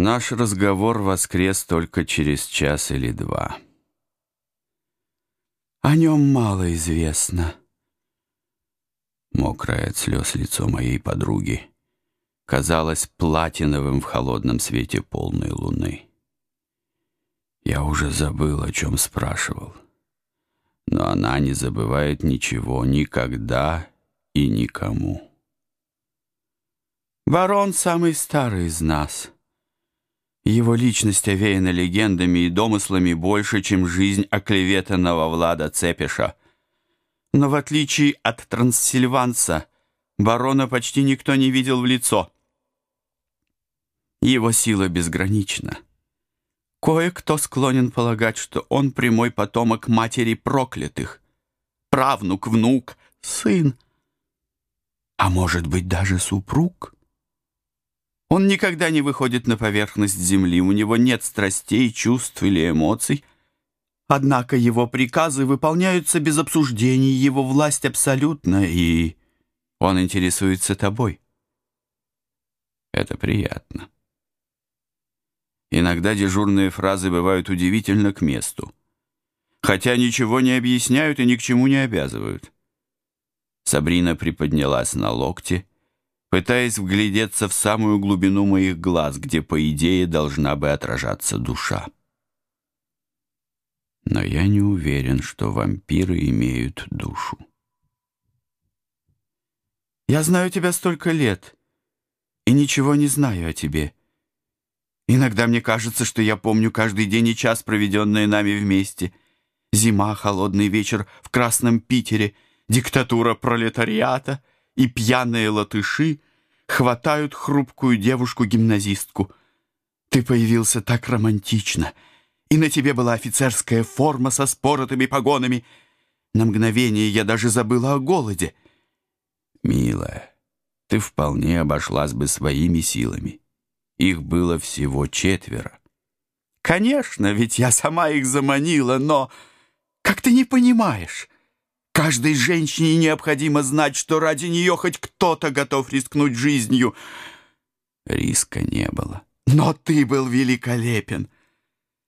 Наш разговор воскрес только через час или два. О нем мало известно. Мокрое от слез лицо моей подруги казалось платиновым в холодном свете полной луны. Я уже забыл, о чем спрашивал. Но она не забывает ничего никогда и никому. Барон самый старый из нас. Его личность овеяна легендами и домыслами больше, чем жизнь оклеветанного Влада Цепиша. Но в отличие от трансильванца, барона почти никто не видел в лицо. Его сила безгранична. Кое-кто склонен полагать, что он прямой потомок матери проклятых, правнук, внук, сын, а может быть даже супруг. Он никогда не выходит на поверхность земли, у него нет страстей, чувств или эмоций. Однако его приказы выполняются без обсуждений, его власть абсолютна, и он интересуется тобой. Это приятно. Иногда дежурные фразы бывают удивительно к месту, хотя ничего не объясняют и ни к чему не обязывают. Сабрина приподнялась на локте, пытаясь вглядеться в самую глубину моих глаз, где, по идее, должна бы отражаться душа. Но я не уверен, что вампиры имеют душу. «Я знаю тебя столько лет и ничего не знаю о тебе», Иногда мне кажется, что я помню каждый день и час, проведенные нами вместе. Зима, холодный вечер в Красном Питере, диктатура пролетариата и пьяные латыши хватают хрупкую девушку-гимназистку. Ты появился так романтично, и на тебе была офицерская форма со споротыми погонами. На мгновение я даже забыла о голоде. Милая, ты вполне обошлась бы своими силами. Их было всего четверо. Конечно, ведь я сама их заманила, но... Как ты не понимаешь? Каждой женщине необходимо знать, что ради нее хоть кто-то готов рискнуть жизнью. Риска не было. Но ты был великолепен.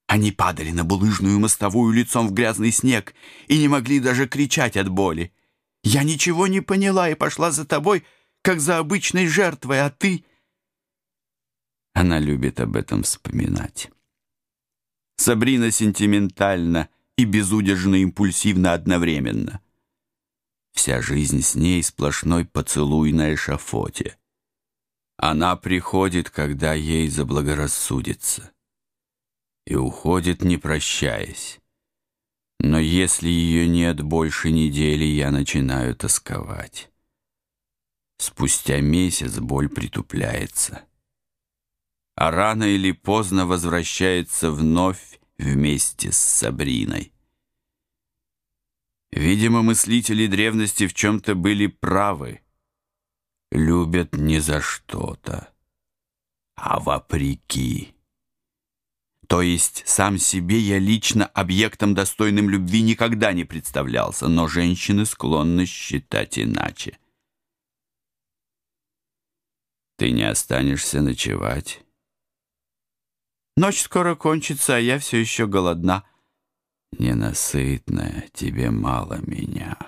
Они падали на булыжную мостовую лицом в грязный снег и не могли даже кричать от боли. Я ничего не поняла и пошла за тобой, как за обычной жертвой, а ты... Она любит об этом вспоминать. Сабрина сентиментальна и безудержно импульсивна одновременно. Вся жизнь с ней сплошной поцелуй на эшафоте. Она приходит, когда ей заблагорассудится, и уходит, не прощаясь. Но если ее нет больше недели, я начинаю тосковать. Спустя месяц боль притупляется а рано или поздно возвращается вновь вместе с Сабриной. Видимо, мыслители древности в чем-то были правы. Любят не за что-то, а вопреки. То есть сам себе я лично объектом, достойным любви, никогда не представлялся, но женщины склонны считать иначе. Ты не останешься ночевать? Ночь скоро кончится, а я все еще голодна. Ненасытная, тебе мало меня.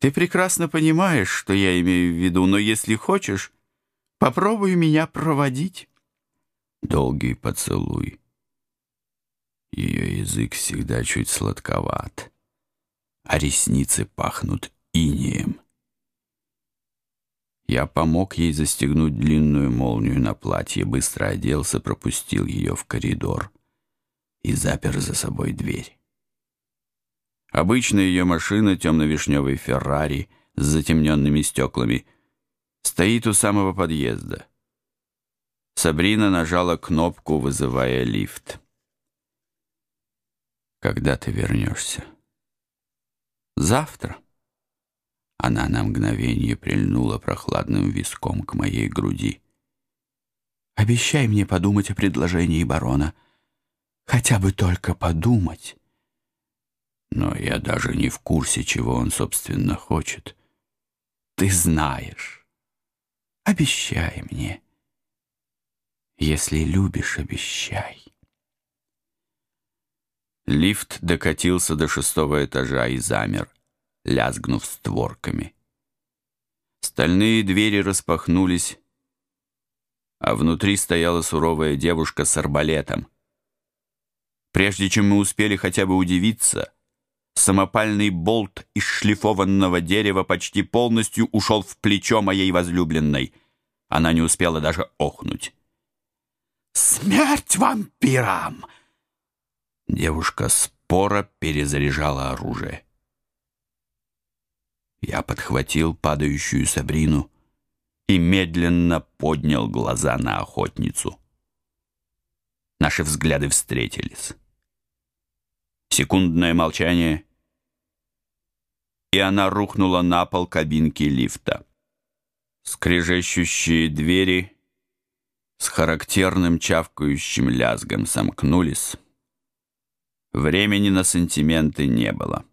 Ты прекрасно понимаешь, что я имею в виду, но если хочешь, попробуй меня проводить. Долгий поцелуй. Ее язык всегда чуть сладковат, а ресницы пахнут инеем. Я помог ей застегнуть длинную молнию на платье, быстро оделся, пропустил ее в коридор и запер за собой дверь. Обычная ее машина, темно-вишневый Феррари с затемненными стеклами, стоит у самого подъезда. Сабрина нажала кнопку, вызывая лифт. «Когда ты вернешься?» «Завтра». Она на мгновение прильнула прохладным виском к моей груди. «Обещай мне подумать о предложении барона. Хотя бы только подумать». Но я даже не в курсе, чего он, собственно, хочет. Ты знаешь. Обещай мне. Если любишь, обещай. Лифт докатился до шестого этажа и замер, лязгнув створками. Стальные двери распахнулись, а внутри стояла суровая девушка с арбалетом. Прежде чем мы успели хотя бы удивиться, самопальный болт из шлифованного дерева почти полностью ушел в плечо моей возлюбленной. Она не успела даже охнуть. «Смерть вампирам!» Девушка споро перезаряжала оружие. Я подхватил падающую Сабрину и медленно поднял глаза на охотницу. Наши взгляды встретились. Секундное молчание, и она рухнула на пол кабинки лифта. Скрежещущие двери с характерным чавкающим лязгом сомкнулись. Времени на сантименты не было.